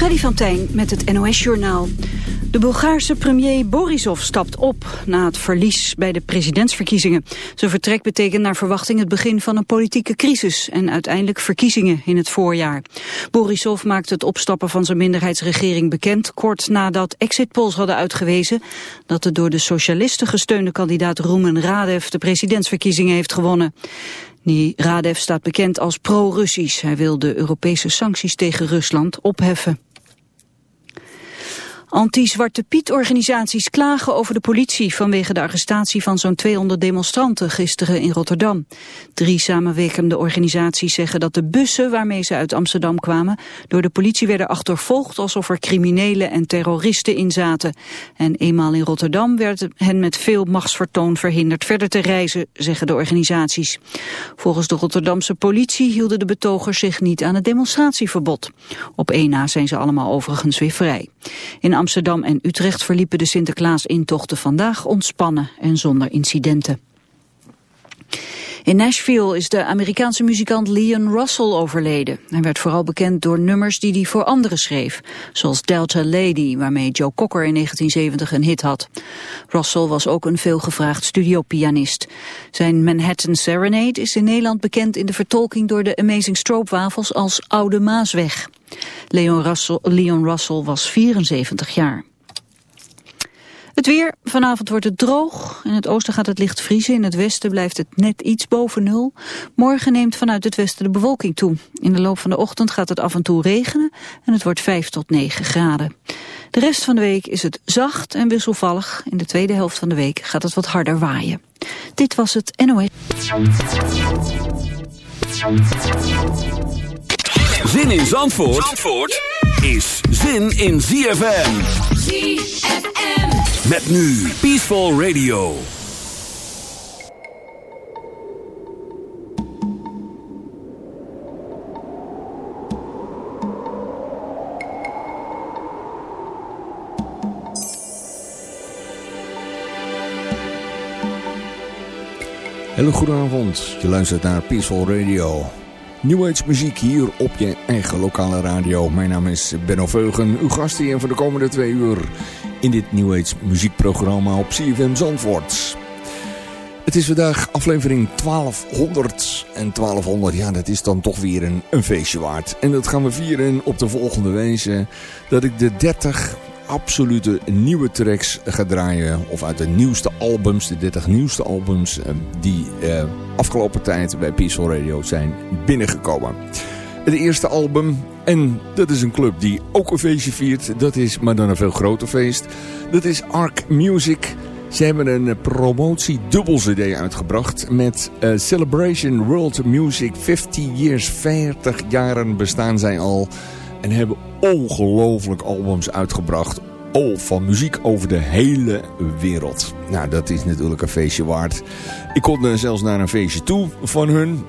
Freddy van met het NOS-journaal. De Bulgaarse premier Borisov stapt op na het verlies bij de presidentsverkiezingen. Zijn vertrek betekent naar verwachting het begin van een politieke crisis en uiteindelijk verkiezingen in het voorjaar. Borisov maakt het opstappen van zijn minderheidsregering bekend kort nadat exit polls hadden uitgewezen dat de door de socialisten gesteunde kandidaat Roemen Radev de presidentsverkiezingen heeft gewonnen. Die Radev staat bekend als pro-Russisch. Hij wil de Europese sancties tegen Rusland opheffen. Anti-Zwarte Piet-organisaties klagen over de politie vanwege de arrestatie van zo'n 200 demonstranten gisteren in Rotterdam. Drie samenwerkende organisaties zeggen dat de bussen waarmee ze uit Amsterdam kwamen door de politie werden achtervolgd alsof er criminelen en terroristen in zaten. En eenmaal in Rotterdam werd hen met veel machtsvertoon verhinderd verder te reizen, zeggen de organisaties. Volgens de Rotterdamse politie hielden de betogers zich niet aan het demonstratieverbod. Op één na zijn ze allemaal overigens weer vrij. In Amsterdam en Utrecht verliepen de Sinterklaas-intochten vandaag ontspannen en zonder incidenten. In Nashville is de Amerikaanse muzikant Leon Russell overleden. Hij werd vooral bekend door nummers die hij voor anderen schreef. Zoals Delta Lady, waarmee Joe Cocker in 1970 een hit had. Russell was ook een veelgevraagd studiopianist. Zijn Manhattan Serenade is in Nederland bekend in de vertolking door de Amazing Stroopwafels als Oude Maasweg. Leon Russell, Leon Russell was 74 jaar. Het weer. Vanavond wordt het droog. In het oosten gaat het licht vriezen. In het westen blijft het net iets boven nul. Morgen neemt vanuit het westen de bewolking toe. In de loop van de ochtend gaat het af en toe regenen. En het wordt 5 tot 9 graden. De rest van de week is het zacht en wisselvallig. In de tweede helft van de week gaat het wat harder waaien. Dit was het NOS. Zin in Zandvoort, Zandvoort is zin in ZFM. ZFM. Met nu Peaceful Radio. Hele goede avond. Je luistert naar Peaceful Radio. New Age muziek hier op je eigen lokale radio. Mijn naam is Benno Veugen, uw gast hier voor de komende twee uur in dit New Age muziekprogramma op CFM Zandvoort. Het is vandaag aflevering 1200 en 1200, ja dat is dan toch weer een, een feestje waard. En dat gaan we vieren op de volgende wijze dat ik de 30 absolute nieuwe tracks ga draaien. Of uit de nieuwste albums, de 30 nieuwste albums eh, die eh, afgelopen tijd bij Peaceful Radio zijn binnengekomen. Het eerste album, en dat is een club die ook een feestje viert. Dat is maar dan een veel groter feest. Dat is Arc Music. Ze hebben een promotie dubbel cd uitgebracht met uh, Celebration World Music 50 Years. 40 jaren bestaan zij al. En hebben ongelooflijk albums uitgebracht. Oh, van muziek over de hele wereld. Nou, dat is natuurlijk een feestje waard. Ik kon er zelfs naar een feestje toe van hun.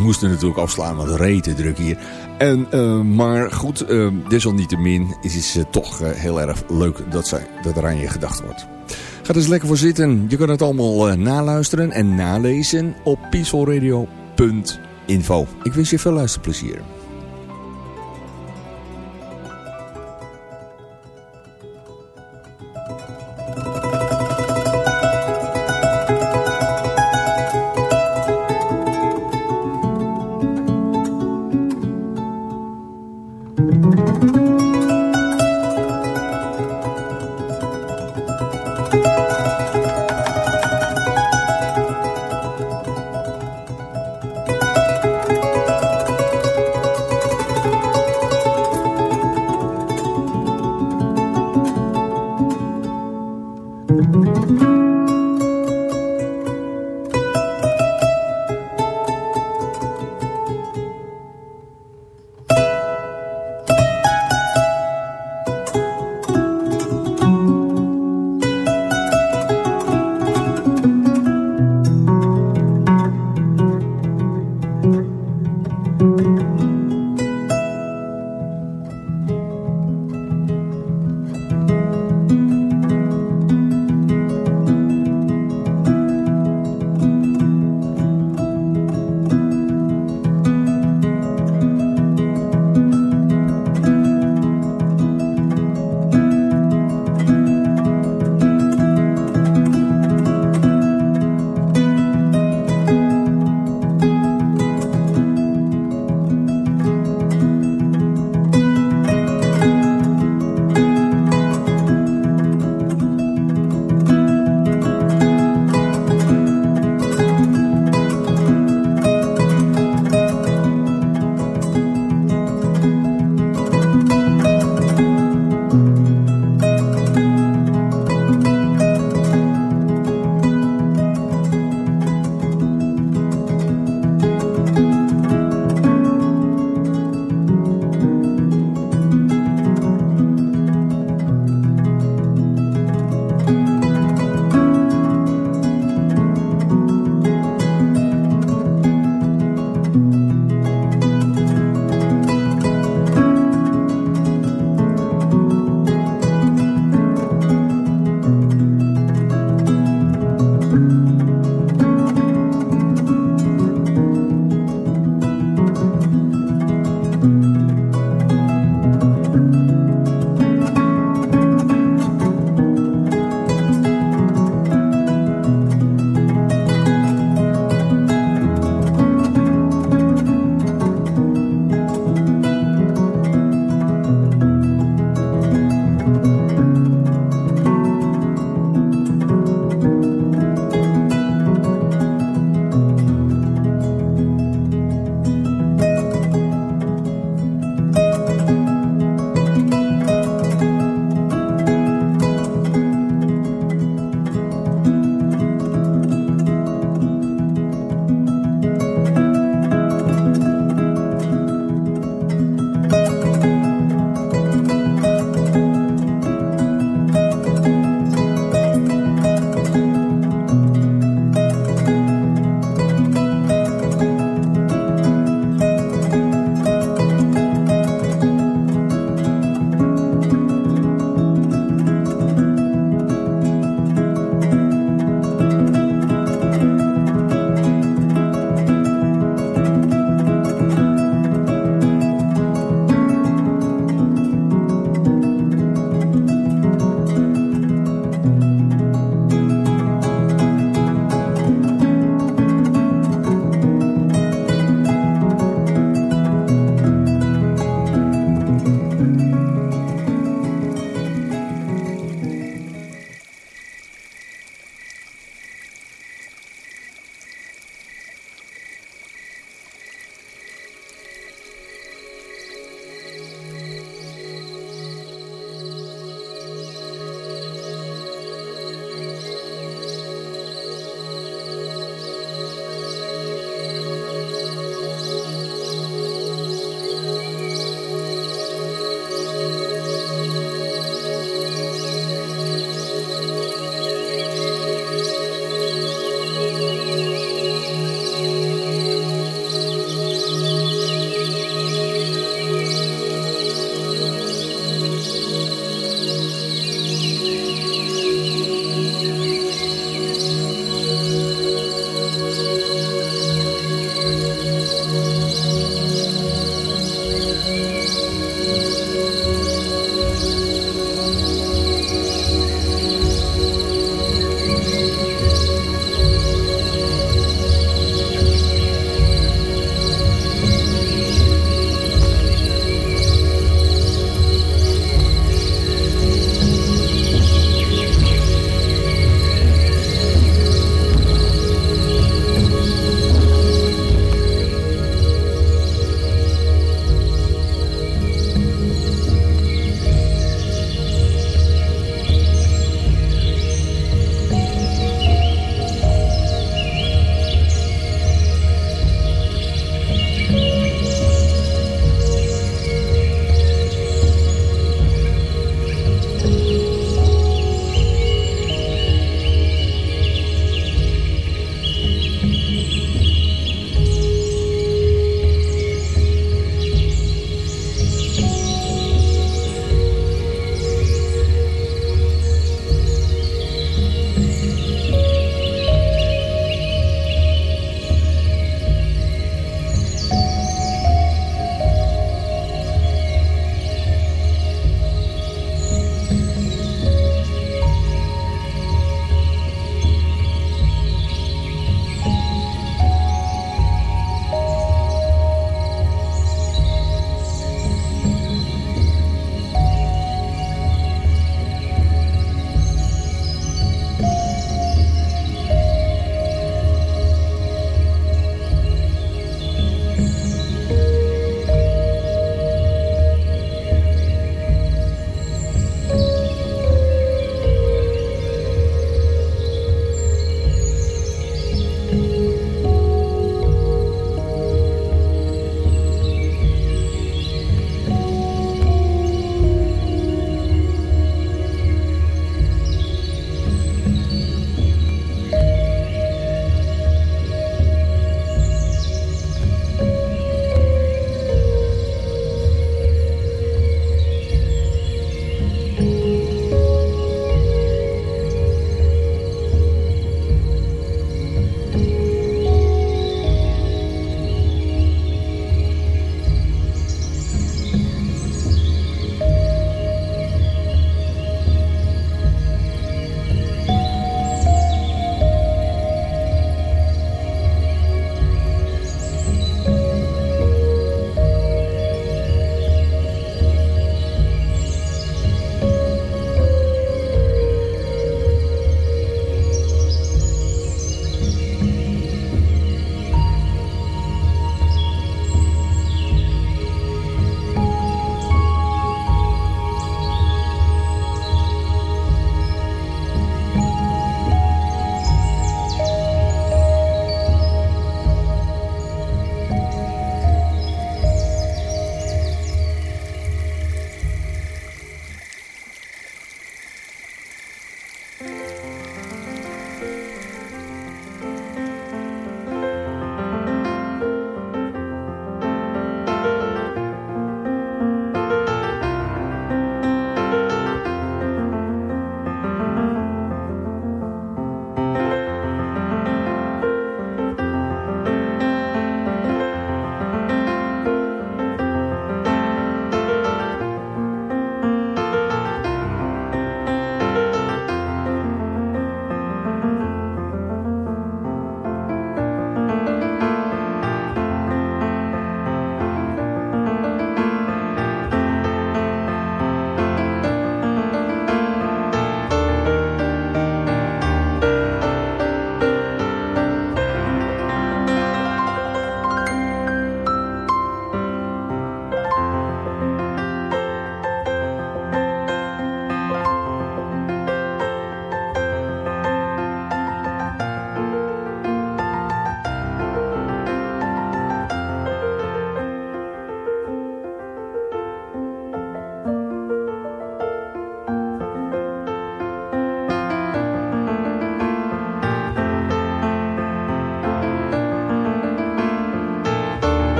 Moesten natuurlijk afslaan, want reten druk hier. En, uh, maar goed, uh, desalniettemin is het uh, toch heel erg leuk dat, zij, dat er aan je gedacht wordt. Ga er lekker voor zitten. Je kan het allemaal naluisteren en nalezen op peacefulradio.info. Ik wens je veel luisterplezier.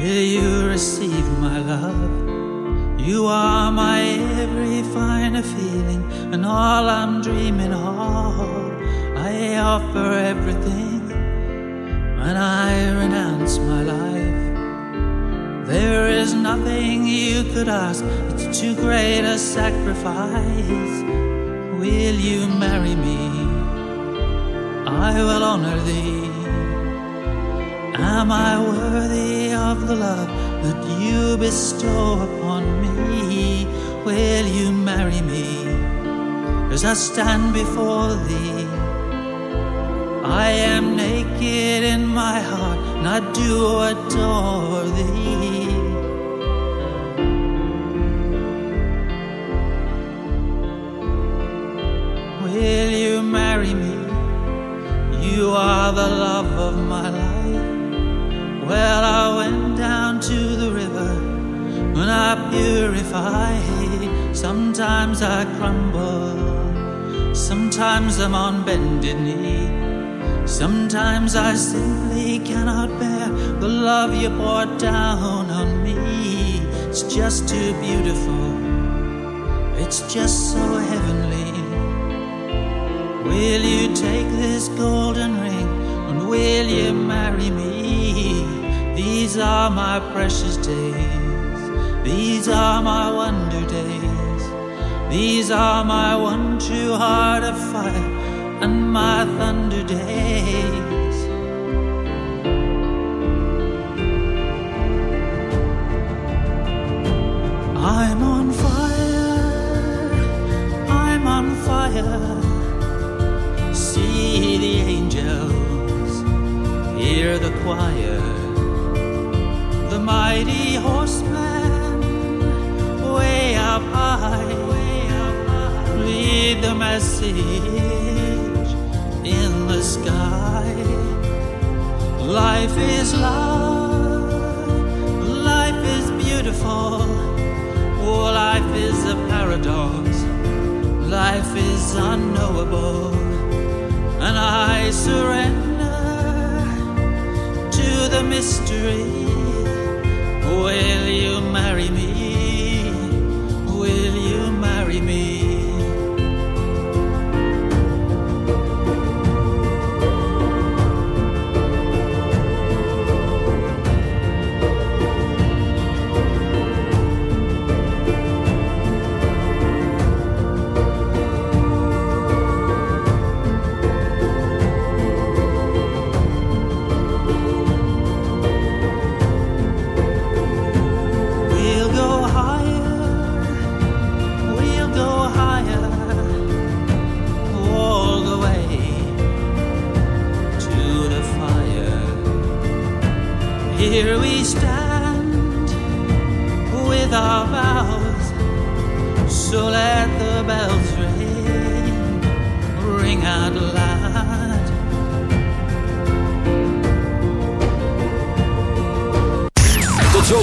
Will you receive my love? You are my every finer feeling and all I'm dreaming of. I offer everything when I renounce my life. There is nothing you could ask, it's too great a sacrifice. Will you marry me? I will honor thee. Am I worthy of the love that you bestow upon me? Will you marry me as I stand before thee? I am naked in my heart, and I do adore thee. Will you marry me? You are the love of my life. Well, I went down to the river when I purify. Sometimes I crumble, sometimes I'm on bended knee. Sometimes I simply cannot bear the love you pour down on me. It's just too beautiful, it's just so heavenly. Will you take this golden ring will you marry me? These are my precious days, these are my wonder days, these are my one true heart of fire and my thunder days. Hear the choir, the mighty horseman, way up high, way up high. read the message in the sky. Life is love, life is beautiful, oh, life is a paradox, life is unknowable, and I surrender mystery. Will you marry me?